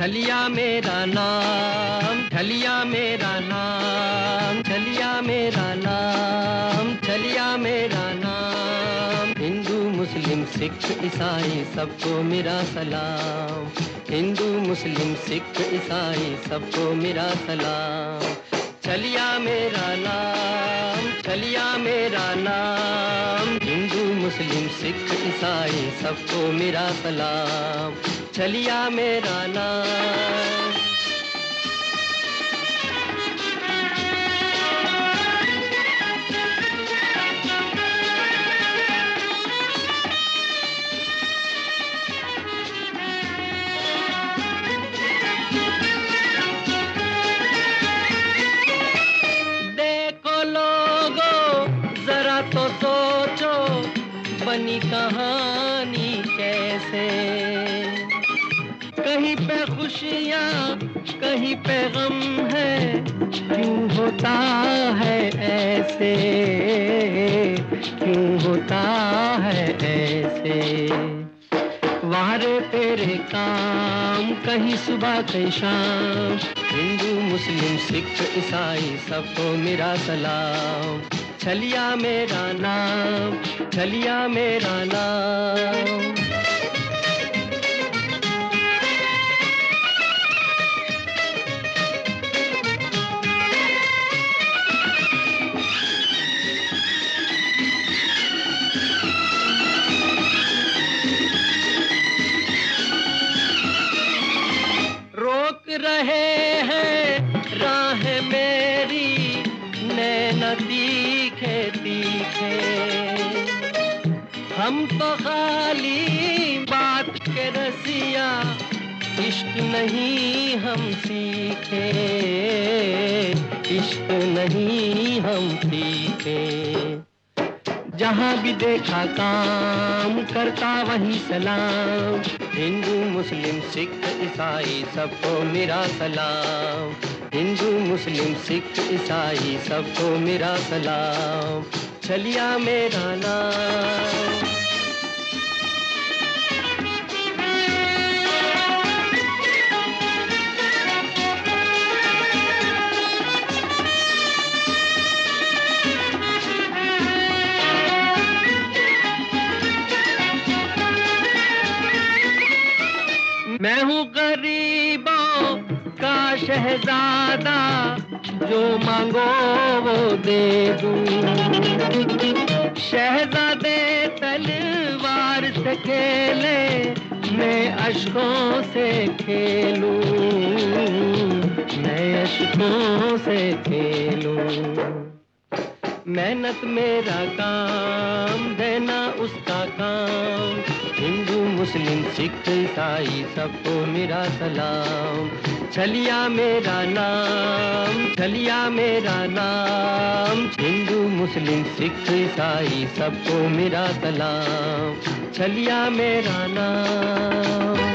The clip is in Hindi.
छलिया मेरा नाम छलिया मेरा नाम छलिया मेरा नाम छलिया मेरा नाम। हिंदू, मुस्लिम, सिख, ईसाई, सबको मेरा सलाम। हिंदू, मुस्लिम, सिख, ईसाई, सबको मेरा सलाम। छलिया मेरा नाम छलिया मेरा नाम। हिंदू, मुस्लिम, सिख, ईसाई, सबको मेरा सलाम। छलिया मेरा नाम। तो बनी कहानी खुशियाँ, कहीं पे गम है, क्यों होता है ऐसे? क्यों होता है ऐसे? वारे तेरे काम, कहीं सुबह कहीं शाम, हिंदू, मुस्लिम, सिख, ईसाई, सबको मेरा सलाम। छलिया मेरा नाम, छलिया मेरा नाम। तीखे तीखे। हम तो खाली बात के रसिया, इश्क नहीं हम सीखे। इश्क नहीं हम सीखे। जहाँ भी देखा काम, करता वही सलाम। हिंदू, मुस्लिम, सिख, ईसाई सबको मेरा सलाम। मुस्लिम सिख ईसाई सबको मेरा सलाम। छलिया मेरा नाम। मैं हूँ गरीबों शहजादा जो मांगो वो दे दूँ। शहजादे तलवार से खेले, मैं अशकों से खेलूं। मैं अशकों से खेलूं। मेहनत मेरा काम, देना उसका काम। हिंदू, मुस्लिम, सिख, ईसाई, सबको मेरा सलाम। छलिया मेरा नाम छलिया मेरा नाम। हिंदू, मुस्लिम, सिख, ईसाई, सबको मेरा सलाम। छलिया मेरा नाम।